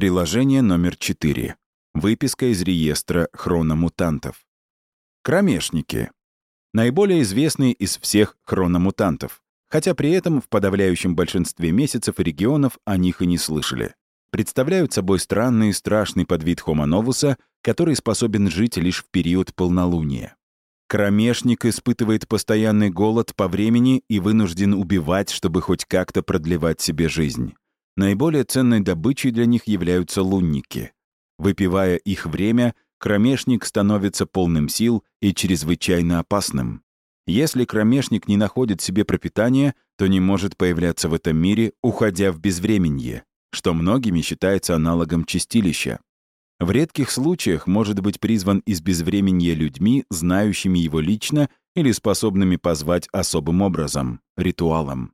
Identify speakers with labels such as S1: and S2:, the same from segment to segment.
S1: Приложение номер 4. Выписка из реестра хрономутантов. Кромешники. Наиболее известные из всех хрономутантов, хотя при этом в подавляющем большинстве месяцев и регионов о них и не слышали. Представляют собой странный и страшный подвид novus, который способен жить лишь в период полнолуния. Кромешник испытывает постоянный голод по времени и вынужден убивать, чтобы хоть как-то продлевать себе жизнь. Наиболее ценной добычей для них являются лунники. Выпивая их время, кромешник становится полным сил и чрезвычайно опасным. Если кромешник не находит себе пропитания, то не может появляться в этом мире, уходя в безвременье, что многими считается аналогом чистилища. В редких случаях может быть призван из безвременья людьми, знающими его лично или способными позвать особым образом, ритуалом.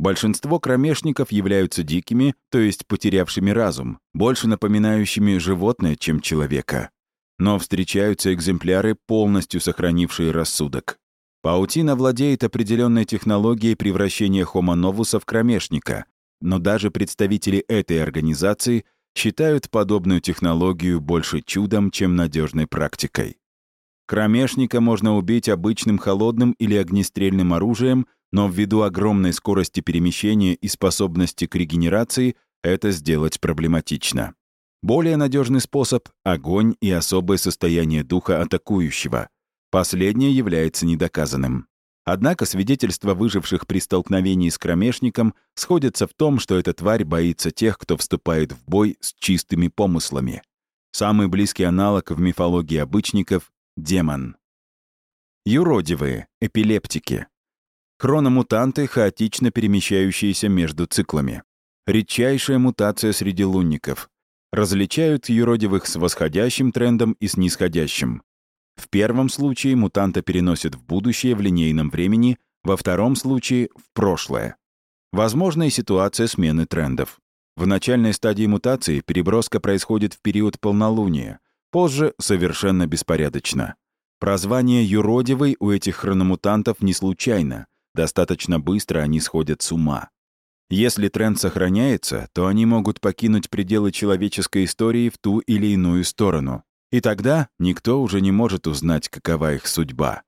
S1: Большинство кромешников являются дикими, то есть потерявшими разум, больше напоминающими животное, чем человека. Но встречаются экземпляры, полностью сохранившие рассудок. Паутина владеет определенной технологией превращения novus в кромешника, но даже представители этой организации считают подобную технологию больше чудом, чем надежной практикой. Кромешника можно убить обычным холодным или огнестрельным оружием — но ввиду огромной скорости перемещения и способности к регенерации это сделать проблематично. Более надежный способ — огонь и особое состояние духа атакующего. Последнее является недоказанным. Однако свидетельства выживших при столкновении с кромешником сходятся в том, что эта тварь боится тех, кто вступает в бой с чистыми помыслами. Самый близкий аналог в мифологии обычников — демон. Юродивые, эпилептики, Хрономутанты, хаотично перемещающиеся между циклами. Редчайшая мутация среди лунников. Различают юродивых с восходящим трендом и с нисходящим. В первом случае мутанта переносят в будущее в линейном времени, во втором случае — в прошлое. Возможна и ситуация смены трендов. В начальной стадии мутации переброска происходит в период полнолуния, позже — совершенно беспорядочно. Прозвание «юродивый» у этих хрономутантов не случайно. Достаточно быстро они сходят с ума. Если тренд сохраняется, то они могут покинуть пределы человеческой истории в ту или иную сторону. И тогда никто уже не может узнать, какова их судьба.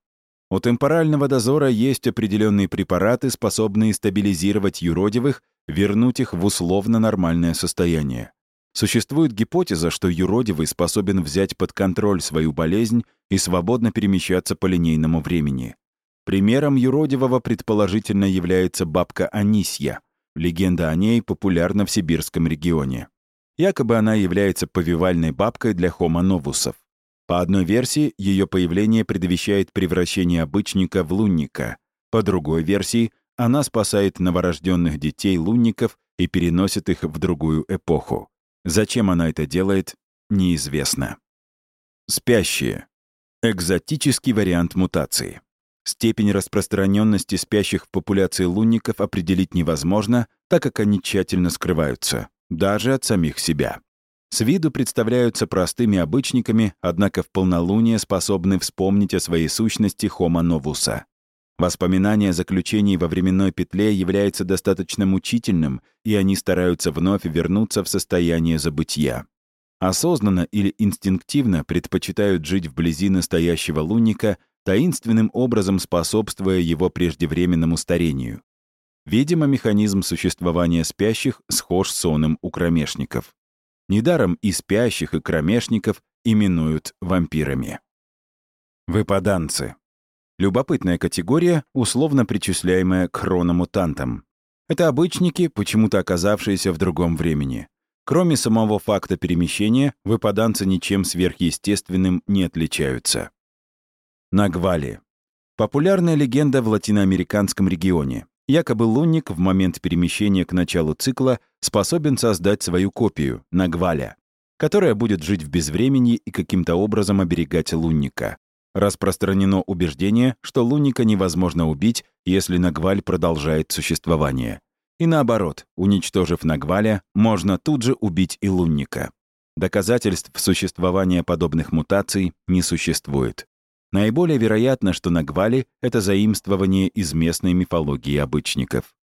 S1: У темпорального дозора есть определенные препараты, способные стабилизировать юродивых, вернуть их в условно нормальное состояние. Существует гипотеза, что юродивый способен взять под контроль свою болезнь и свободно перемещаться по линейному времени. Примером юродивого предположительно является бабка Анисья. Легенда о ней популярна в сибирском регионе. Якобы она является повивальной бабкой для хомо-новусов. По одной версии, ее появление предвещает превращение обычника в лунника. По другой версии, она спасает новорожденных детей лунников и переносит их в другую эпоху. Зачем она это делает, неизвестно. Спящие. Экзотический вариант мутации. Степень распространенности спящих в популяции лунников определить невозможно, так как они тщательно скрываются, даже от самих себя. С виду представляются простыми обычниками, однако в полнолуние способны вспомнить о своей сущности Homo novus. Воспоминание о заключении во временной петле является достаточно мучительным, и они стараются вновь вернуться в состояние забытия. Осознанно или инстинктивно предпочитают жить вблизи настоящего лунника — таинственным образом способствуя его преждевременному старению. Видимо, механизм существования спящих схож с соном у кромешников. Недаром и спящих, и кромешников именуют вампирами. Выпаданцы. Любопытная категория, условно причисляемая к хрономутантам. Это обычники, почему-то оказавшиеся в другом времени. Кроме самого факта перемещения, выпаданцы ничем сверхъестественным не отличаются. Нагвали. Популярная легенда в латиноамериканском регионе. Якобы лунник в момент перемещения к началу цикла способен создать свою копию, Нагваля, которая будет жить в безвременье и каким-то образом оберегать лунника. Распространено убеждение, что лунника невозможно убить, если Нагваль продолжает существование. И наоборот, уничтожив Нагваля, можно тут же убить и лунника. Доказательств существования подобных мутаций не существует. Наиболее вероятно, что Нагвали — это заимствование из местной мифологии обычников.